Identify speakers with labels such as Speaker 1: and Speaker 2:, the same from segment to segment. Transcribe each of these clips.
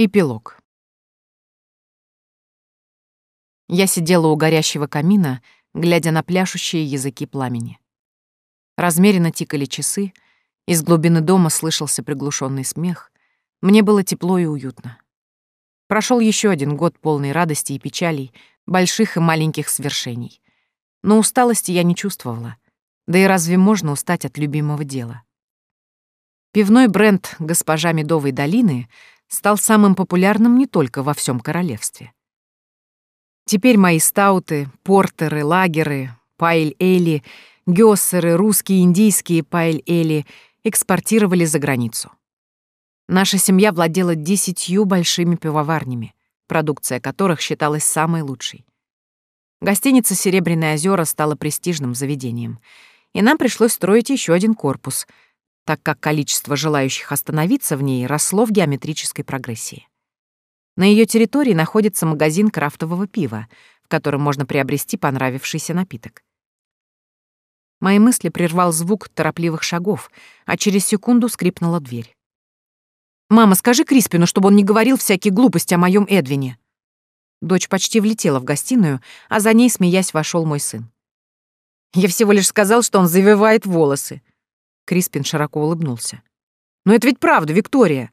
Speaker 1: Эпилог. Я сидела у горящего камина, глядя на пляшущие языки пламени. Размеренно тикали часы, из глубины дома слышался приглушенный смех. Мне было тепло и уютно. Прошел еще один год полный радости и печалей, больших и маленьких свершений. Но усталости я не чувствовала. Да и разве можно устать от любимого дела? Пивной бренд «Госпожа Медовой долины» стал самым популярным не только во всем королевстве. Теперь мои стауты, портеры, лагеры, пайль-эли, гёссеры, русские, индийские пайль-эли экспортировали за границу. Наша семья владела десятью большими пивоварнями, продукция которых считалась самой лучшей. Гостиница «Серебряные озера» стала престижным заведением, и нам пришлось строить еще один корпус — так как количество желающих остановиться в ней росло в геометрической прогрессии. На ее территории находится магазин крафтового пива, в котором можно приобрести понравившийся напиток. Мои мысли прервал звук торопливых шагов, а через секунду скрипнула дверь. «Мама, скажи Криспину, чтобы он не говорил всякие глупости о моем Эдвине». Дочь почти влетела в гостиную, а за ней, смеясь, вошел мой сын. «Я всего лишь сказал, что он завивает волосы», Криспин широко улыбнулся. «Но это ведь правда, Виктория!»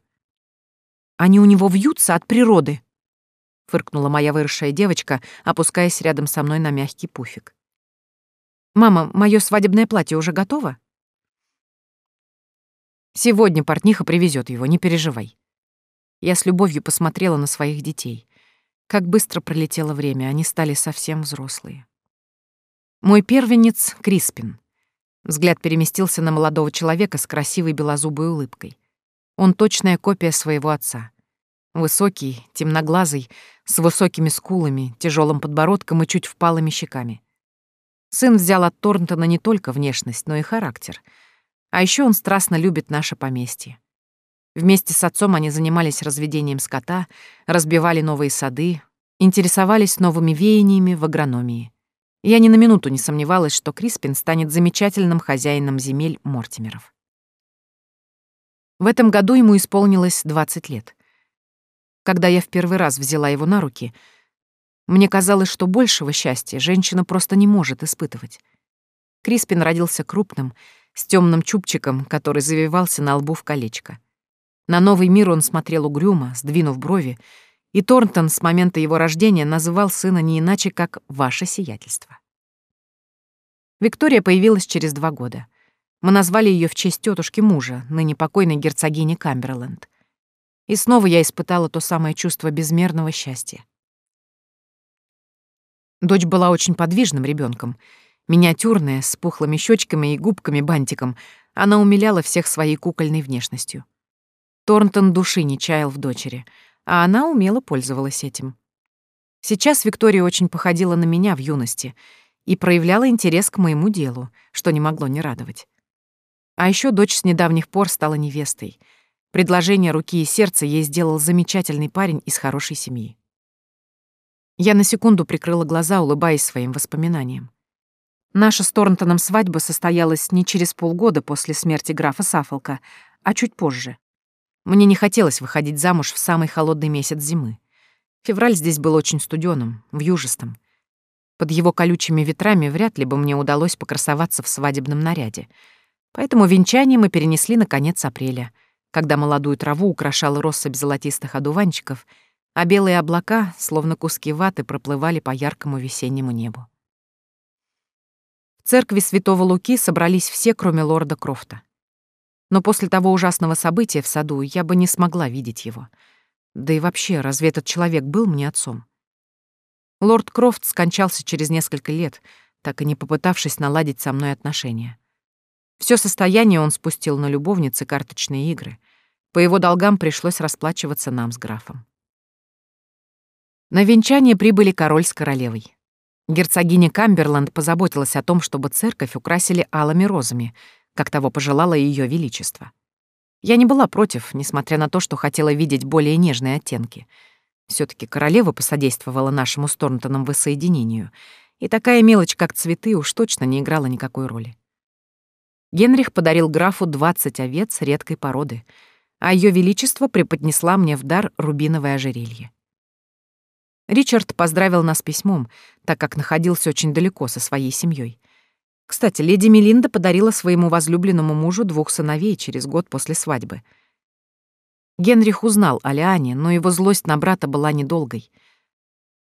Speaker 1: «Они у него вьются от природы», — фыркнула моя выросшая девочка, опускаясь рядом со мной на мягкий пуфик. «Мама, мое свадебное платье уже готово?» «Сегодня портниха привезет его, не переживай». Я с любовью посмотрела на своих детей. Как быстро пролетело время, они стали совсем взрослые. Мой первенец — Криспин. Взгляд переместился на молодого человека с красивой белозубой улыбкой. Он точная копия своего отца. Высокий, темноглазый, с высокими скулами, тяжелым подбородком и чуть впалыми щеками. Сын взял от Торнтона не только внешность, но и характер. А еще он страстно любит наше поместье. Вместе с отцом они занимались разведением скота, разбивали новые сады, интересовались новыми веяниями в агрономии. Я ни на минуту не сомневалась, что Криспин станет замечательным хозяином земель Мортимеров. В этом году ему исполнилось 20 лет. Когда я в первый раз взяла его на руки, мне казалось, что большего счастья женщина просто не может испытывать. Криспин родился крупным, с темным чубчиком, который завивался на лбу в колечко. На новый мир он смотрел угрюмо, сдвинув брови, и Торнтон с момента его рождения называл сына не иначе, как «ваше сиятельство». Виктория появилась через два года. Мы назвали ее в честь тетушки мужа, ныне покойной герцогини Камберленд. И снова я испытала то самое чувство безмерного счастья. Дочь была очень подвижным ребенком, Миниатюрная, с пухлыми щечками и губками-бантиком, она умиляла всех своей кукольной внешностью. Торнтон души не чаял в дочери — а она умело пользовалась этим. Сейчас Виктория очень походила на меня в юности и проявляла интерес к моему делу, что не могло не радовать. А еще дочь с недавних пор стала невестой. Предложение руки и сердца ей сделал замечательный парень из хорошей семьи. Я на секунду прикрыла глаза, улыбаясь своим воспоминаниям. Наша с Торнтоном свадьба состоялась не через полгода после смерти графа Сафолка, а чуть позже. Мне не хотелось выходить замуж в самый холодный месяц зимы. Февраль здесь был очень студеным, вьюжистым. Под его колючими ветрами вряд ли бы мне удалось покрасоваться в свадебном наряде. Поэтому венчание мы перенесли на конец апреля, когда молодую траву украшала россыпь золотистых одуванчиков, а белые облака, словно куски ваты, проплывали по яркому весеннему небу. В церкви Святого Луки собрались все, кроме лорда Крофта. Но после того ужасного события в саду я бы не смогла видеть его. Да и вообще, разве этот человек был мне отцом? Лорд Крофт скончался через несколько лет, так и не попытавшись наладить со мной отношения. Все состояние он спустил на любовницы карточные игры. По его долгам пришлось расплачиваться нам с графом. На венчание прибыли король с королевой. Герцогиня Камберленд позаботилась о том, чтобы церковь украсили алыми розами, как того пожелало ее величество. Я не была против, несмотря на то, что хотела видеть более нежные оттенки. все таки королева посодействовала нашему с Торнтоном воссоединению, и такая мелочь, как цветы, уж точно не играла никакой роли. Генрих подарил графу 20 овец редкой породы. а Ее Величество преподнесла мне в дар рубиновое ожерелье. Ричард поздравил нас письмом, так как находился очень далеко со своей семьей. Кстати, леди Мелинда подарила своему возлюбленному мужу двух сыновей через год после свадьбы. Генрих узнал о Лиане, но его злость на брата была недолгой.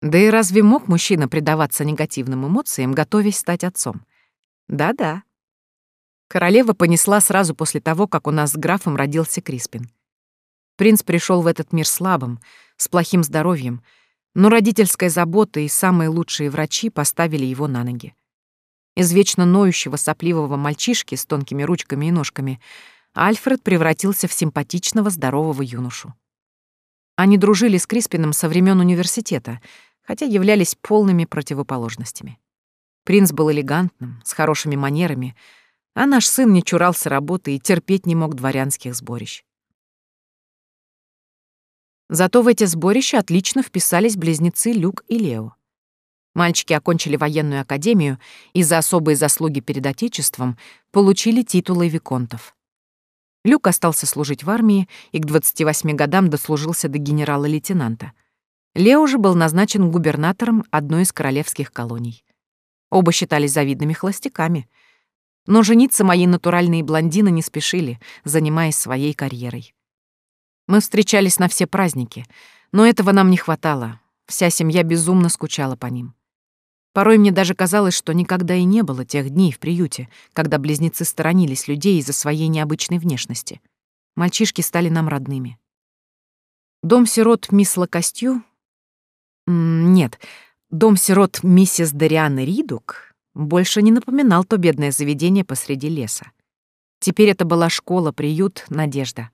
Speaker 1: Да и разве мог мужчина предаваться негативным эмоциям, готовясь стать отцом? Да-да. Королева понесла сразу после того, как у нас с графом родился Криспин. Принц пришел в этот мир слабым, с плохим здоровьем, но родительская забота и самые лучшие врачи поставили его на ноги. Из вечно ноющего сопливого мальчишки с тонкими ручками и ножками Альфред превратился в симпатичного здорового юношу. Они дружили с Криспином со времен университета, хотя являлись полными противоположностями. Принц был элегантным, с хорошими манерами, а наш сын не чурался работы и терпеть не мог дворянских сборищ. Зато в эти сборища отлично вписались близнецы Люк и Лео. Мальчики окончили военную академию и за особые заслуги перед Отечеством получили титулы виконтов. Люк остался служить в армии и к 28 годам дослужился до генерала-лейтенанта. Лео же был назначен губернатором одной из королевских колоний. Оба считались завидными холостяками. Но жениться мои натуральные блондины не спешили, занимаясь своей карьерой. Мы встречались на все праздники, но этого нам не хватало. Вся семья безумно скучала по ним. Порой мне даже казалось, что никогда и не было тех дней в приюте, когда близнецы сторонились людей из-за своей необычной внешности. Мальчишки стали нам родными. Дом сирот мисс Лакостью? Нет, дом сирот миссис Дарианы Ридук больше не напоминал то бедное заведение посреди леса. Теперь это была школа, приют, надежда.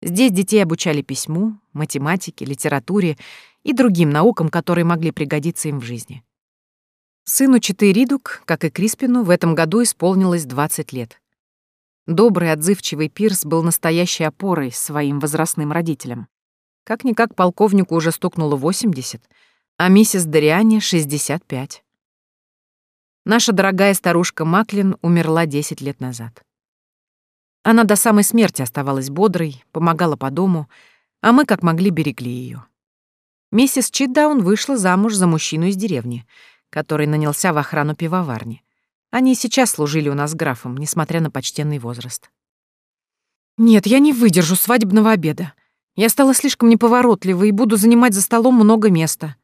Speaker 1: Здесь детей обучали письму, математике, литературе и другим наукам, которые могли пригодиться им в жизни. Сыну Читы Ридук, как и Криспину, в этом году исполнилось 20 лет. Добрый, отзывчивый Пирс был настоящей опорой своим возрастным родителям. Как-никак полковнику уже стукнуло 80, а миссис Дориане — 65. Наша дорогая старушка Маклин умерла 10 лет назад. Она до самой смерти оставалась бодрой, помогала по дому, а мы как могли берегли ее. Миссис Читдаун вышла замуж за мужчину из деревни — который нанялся в охрану пивоварни. Они сейчас служили у нас графом, несмотря на почтенный возраст. «Нет, я не выдержу свадебного обеда. Я стала слишком неповоротливой и буду занимать за столом много места».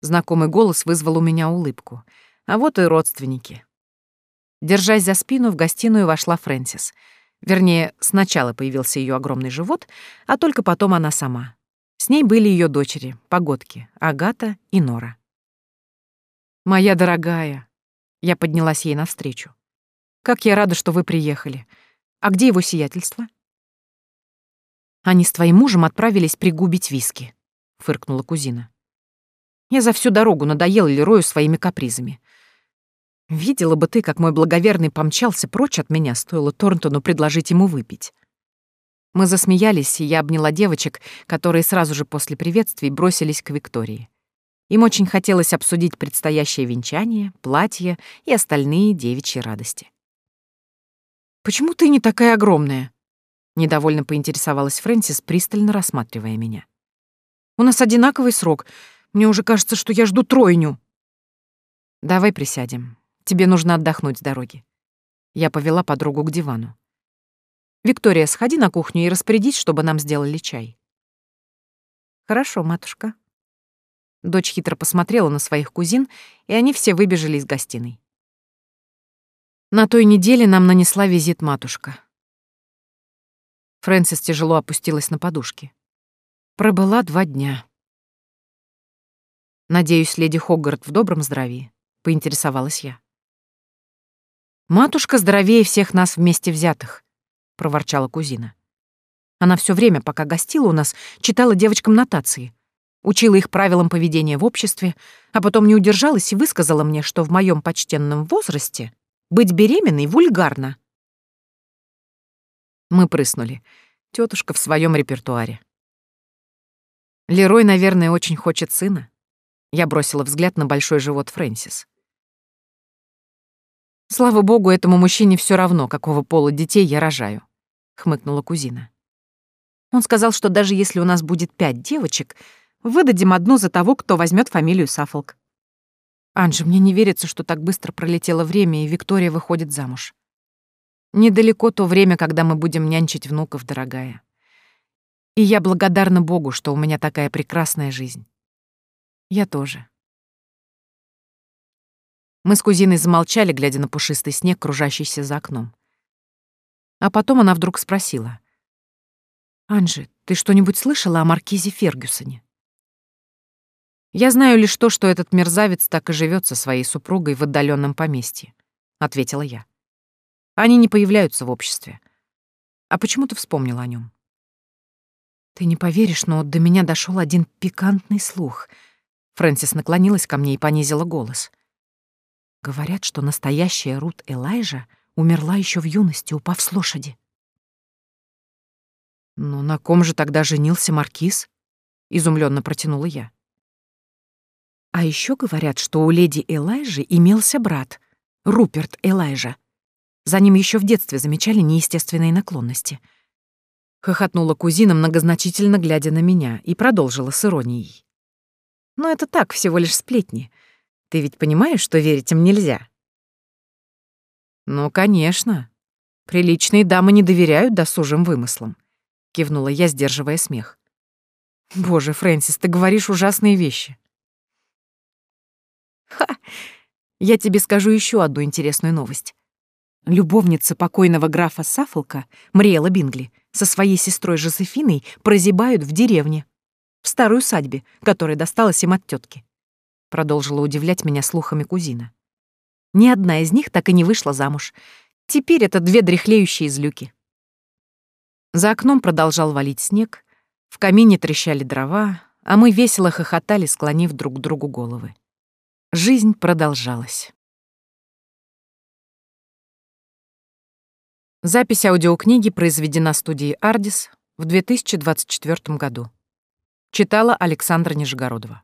Speaker 1: Знакомый голос вызвал у меня улыбку. А вот и родственники. Держась за спину, в гостиную вошла Фрэнсис. Вернее, сначала появился ее огромный живот, а только потом она сама. С ней были ее дочери, погодки, Агата и Нора. «Моя дорогая!» Я поднялась ей навстречу. «Как я рада, что вы приехали. А где его сиятельство?» «Они с твоим мужем отправились пригубить виски», — фыркнула кузина. «Я за всю дорогу надоела Лерою своими капризами. Видела бы ты, как мой благоверный помчался прочь от меня, стоило Торнтону предложить ему выпить». Мы засмеялись, и я обняла девочек, которые сразу же после приветствий бросились к Виктории. Им очень хотелось обсудить предстоящее венчание, платье и остальные девичьи радости. «Почему ты не такая огромная?» — недовольно поинтересовалась Фрэнсис, пристально рассматривая меня. «У нас одинаковый срок. Мне уже кажется, что я жду тройню». «Давай присядем. Тебе нужно отдохнуть с дороги». Я повела подругу к дивану. «Виктория, сходи на кухню и распорядись, чтобы нам сделали чай». «Хорошо, матушка», Дочь хитро посмотрела на своих кузин, и они все выбежали из гостиной. На той неделе нам нанесла визит матушка. Фрэнсис тяжело опустилась на подушки. Пробыла два дня. «Надеюсь, леди Хоггарт в добром здравии?» — поинтересовалась я. «Матушка здоровее всех нас вместе взятых», — проворчала кузина. Она все время, пока гостила у нас, читала девочкам нотации — учила их правилам поведения в обществе, а потом не удержалась и высказала мне, что в моем почтенном возрасте быть беременной вульгарно. Мы прыснули. Тетушка в своем репертуаре. Лерой, наверное, очень хочет сына. Я бросила взгляд на большой живот Фрэнсис. Слава богу, этому мужчине все равно, какого пола детей я рожаю, хмыкнула кузина. Он сказал, что даже если у нас будет пять девочек, выдадим одну за того, кто возьмет фамилию Саффолк. Анжи, мне не верится, что так быстро пролетело время, и Виктория выходит замуж. Недалеко то время, когда мы будем нянчить внуков, дорогая. И я благодарна Богу, что у меня такая прекрасная жизнь. Я тоже. Мы с кузиной замолчали, глядя на пушистый снег, кружащийся за окном. А потом она вдруг спросила. «Анжи, ты что-нибудь слышала о маркизе Фергюсоне?» «Я знаю лишь то, что этот мерзавец так и живет со своей супругой в отдаленном поместье», — ответила я. «Они не появляются в обществе. А почему ты вспомнила о нем? «Ты не поверишь, но до меня дошел один пикантный слух». Фрэнсис наклонилась ко мне и понизила голос. «Говорят, что настоящая Рут Элайжа умерла еще в юности, упав с лошади». «Но на ком же тогда женился маркиз?» — изумленно протянула я. А еще говорят, что у леди Элайжи имелся брат, Руперт Элайжа. За ним еще в детстве замечали неестественные наклонности. Хохотнула кузина, многозначительно глядя на меня, и продолжила с иронией. «Но это так, всего лишь сплетни. Ты ведь понимаешь, что верить им нельзя?» «Ну, конечно. Приличные дамы не доверяют досужим вымыслам», — кивнула я, сдерживая смех. «Боже, Фрэнсис, ты говоришь ужасные вещи. Ха! Я тебе скажу еще одну интересную новость. Любовница покойного графа Саффолка, Мриэла Бингли, со своей сестрой Жозефиной прозябают в деревне, в старой усадьбе, которая досталась им от тетки. Продолжила удивлять меня слухами кузина. Ни одна из них так и не вышла замуж. Теперь это две дряхлеющие злюки. За окном продолжал валить снег, в камине трещали дрова, а мы весело хохотали, склонив друг к другу головы. Жизнь продолжалась. Запись аудиокниги произведена студией «Ардис» в 2024 году. Читала Александра Нижегородова.